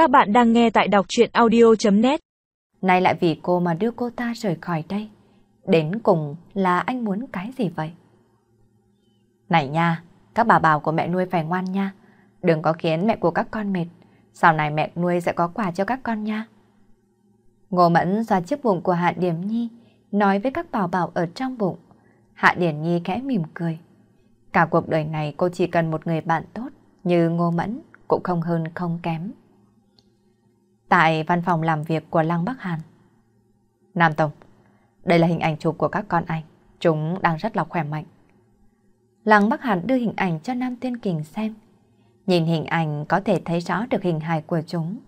Các bạn đang nghe tại đọc chuyện audio.net Nay lại vì cô mà đưa cô ta rời khỏi đây. Đến cùng là anh muốn cái gì vậy? Này nha, các bà bảo của mẹ nuôi phải ngoan nha. Đừng có khiến mẹ của các con mệt. Sau này mẹ nuôi sẽ có quà cho các con nha. Ngô Mẫn ra chiếc bụng của Hạ Điểm Nhi, nói với các bảo bảo ở trong bụng. Hạ Điểm Nhi khẽ mỉm cười. Cả cuộc đời này cô chỉ cần một người bạn tốt như Ngô Mẫn, cũng không hơn không kém. Tại văn phòng làm việc của Lăng Bắc Hàn. Nam Tổng, đây là hình ảnh chụp của các con anh. Chúng đang rất là khỏe mạnh. Lăng Bắc Hàn đưa hình ảnh cho Nam Tiên Kình xem. Nhìn hình ảnh có thể thấy rõ được hình hài của chúng.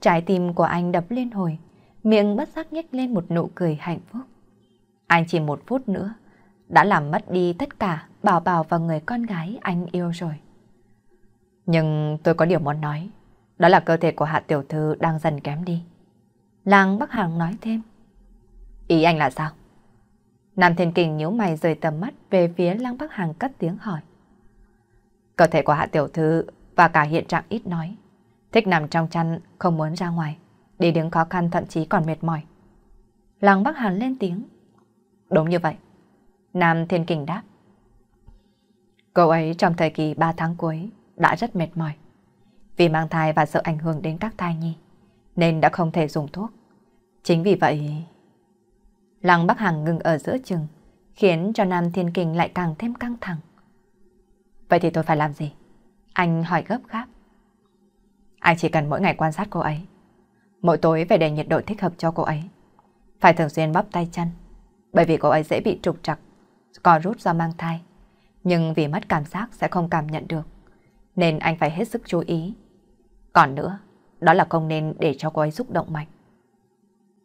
Trái tim của anh đập liên hồi, miệng bất giác nhếch lên một nụ cười hạnh phúc. Anh chỉ một phút nữa đã làm mất đi tất cả bảo bảo và người con gái anh yêu rồi. Nhưng tôi có điều muốn nói, đó là cơ thể của Hạ Tiểu Thư đang dần kém đi. Làng Bắc Hàng nói thêm. Ý anh là sao? Nam Thiên Kình nhíu mày rời tầm mắt về phía Lăng Bắc Hàng cất tiếng hỏi. Cơ thể của Hạ Tiểu Thư và cả hiện trạng ít nói. Thích nằm trong chăn, không muốn ra ngoài. Đi đứng khó khăn thậm chí còn mệt mỏi. Lăng Bắc Hàn lên tiếng. Đúng như vậy. Nam Thiên Kình đáp. Cậu ấy trong thời kỳ 3 tháng cuối đã rất mệt mỏi. Vì mang thai và sợ ảnh hưởng đến các thai nhi, nên đã không thể dùng thuốc. Chính vì vậy... Lăng Bắc Hằng ngừng ở giữa chừng, khiến cho Nam Thiên Kình lại càng thêm căng thẳng. Vậy thì tôi phải làm gì? Anh hỏi gấp gáp. Anh chỉ cần mỗi ngày quan sát cô ấy. Mỗi tối phải để nhiệt độ thích hợp cho cô ấy. Phải thường xuyên bóp tay chân, bởi vì cô ấy dễ bị trục trặc, co rút do mang thai. Nhưng vì mất cảm giác sẽ không cảm nhận được, nên anh phải hết sức chú ý. Còn nữa, đó là không nên để cho cô ấy xúc động mạnh.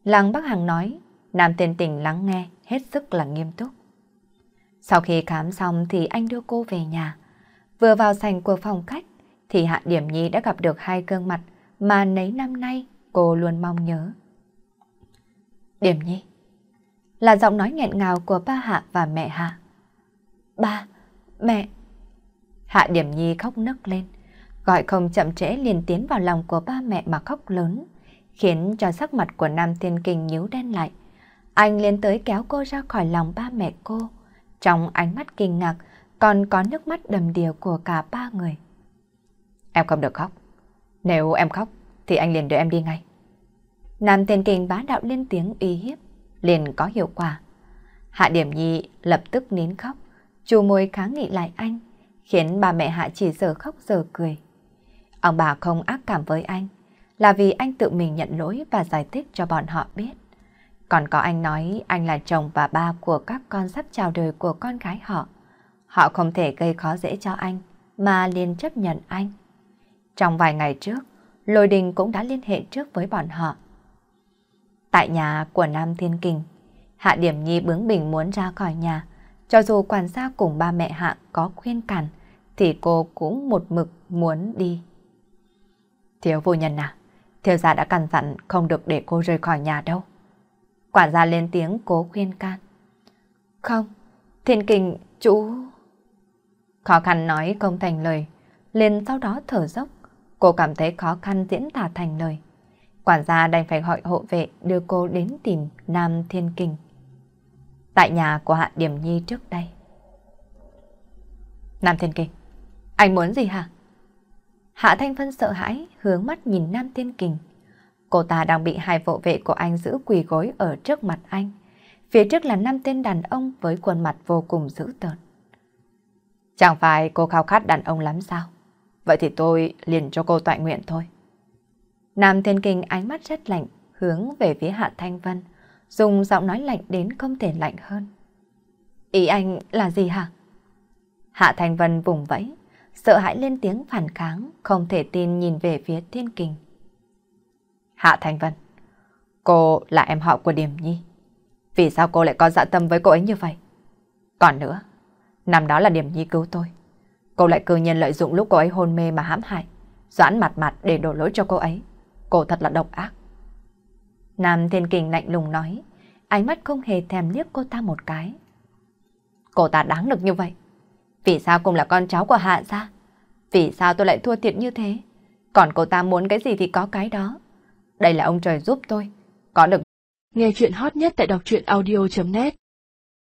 Lăng Bắc Hằng nói, Nam tiên tình lắng nghe, hết sức là nghiêm túc. Sau khi khám xong thì anh đưa cô về nhà. Vừa vào sảnh của phòng khách thì Hạ Điểm Nhi đã gặp được hai gương mặt mà nấy năm nay cô luôn mong nhớ. Điểm Nhi là giọng nói nghẹn ngào của ba Hạ và mẹ Hạ. Ba, mẹ. Hạ Điểm Nhi khóc nức lên, gọi không chậm trễ liền tiến vào lòng của ba mẹ mà khóc lớn, khiến cho sắc mặt của Nam Thiên kình nhíu đen lại. Anh liền tới kéo cô ra khỏi lòng ba mẹ cô, trong ánh mắt kinh ngạc còn có nước mắt đầm đìa của cả ba người. Em không được khóc. Nếu em khóc thì anh liền đưa em đi ngay. Nam Thiên kình bá đạo lên tiếng uy hiếp, liền có hiệu quả. Hạ Điểm Nhi lập tức nín khóc, chu môi kháng nghị lại anh, khiến bà mẹ Hạ chỉ giờ khóc giờ cười. Ông bà không ác cảm với anh, là vì anh tự mình nhận lỗi và giải thích cho bọn họ biết. Còn có anh nói anh là chồng và ba của các con sắp chào đời của con gái họ. Họ không thể gây khó dễ cho anh, mà liền chấp nhận anh. Trong vài ngày trước, Lôi Đình cũng đã liên hệ trước với bọn họ. Tại nhà của Nam Thiên Kình, Hạ Điểm Nhi bướng bỉnh muốn ra khỏi nhà. Cho dù quản gia cùng ba mẹ Hạ có khuyên cản, thì cô cũng một mực muốn đi. Thiếu vô nhân à, thiếu gia đã căn dặn không được để cô rời khỏi nhà đâu. Quản gia lên tiếng cố khuyên can. Không, thiên kình, chú... Khó khăn nói không thành lời, liền sau đó thở dốc. Cô cảm thấy khó khăn diễn tả thành lời. Quản gia đành phải gọi hộ vệ đưa cô đến tìm Nam Thiên Kinh. Tại nhà của Hạ Điểm Nhi trước đây. Nam Thiên Kinh, anh muốn gì hả? Hạ Thanh Vân sợ hãi, hướng mắt nhìn Nam Thiên Kình. Cô ta đang bị hai vộ vệ của anh giữ quỳ gối ở trước mặt anh. Phía trước là năm tên đàn ông với khuôn mặt vô cùng dữ tợn. Chẳng phải cô khao khát đàn ông lắm sao? Vậy thì tôi liền cho cô tọa nguyện thôi. Nam Thiên Kinh ánh mắt rất lạnh, hướng về phía Hạ Thanh Vân, dùng giọng nói lạnh đến không thể lạnh hơn. Ý anh là gì hả? Hạ Thanh Vân vùng vẫy, sợ hãi lên tiếng phản kháng, không thể tin nhìn về phía Thiên Kình Hạ Thanh Vân, cô là em họ của Điềm Nhi. Vì sao cô lại có dạ tâm với cô ấy như vậy? Còn nữa, năm đó là Điềm Nhi cứu tôi. Cô lại cư nhiên lợi dụng lúc cô ấy hôn mê mà hãm hại, doãn mặt mặt để đổ lỗi cho cô ấy. Cô thật là độc ác. Nam Thiên Kình lạnh lùng nói, ánh mắt không hề thèm liếc cô ta một cái. Cô ta đáng được như vậy. Vì sao cùng là con cháu của Hạ gia? Vì sao tôi lại thua thiệt như thế? Còn cô ta muốn cái gì thì có cái đó. Đây là ông trời giúp tôi. Có được. Nghe chuyện hot nhất tại đọc truyện audio.net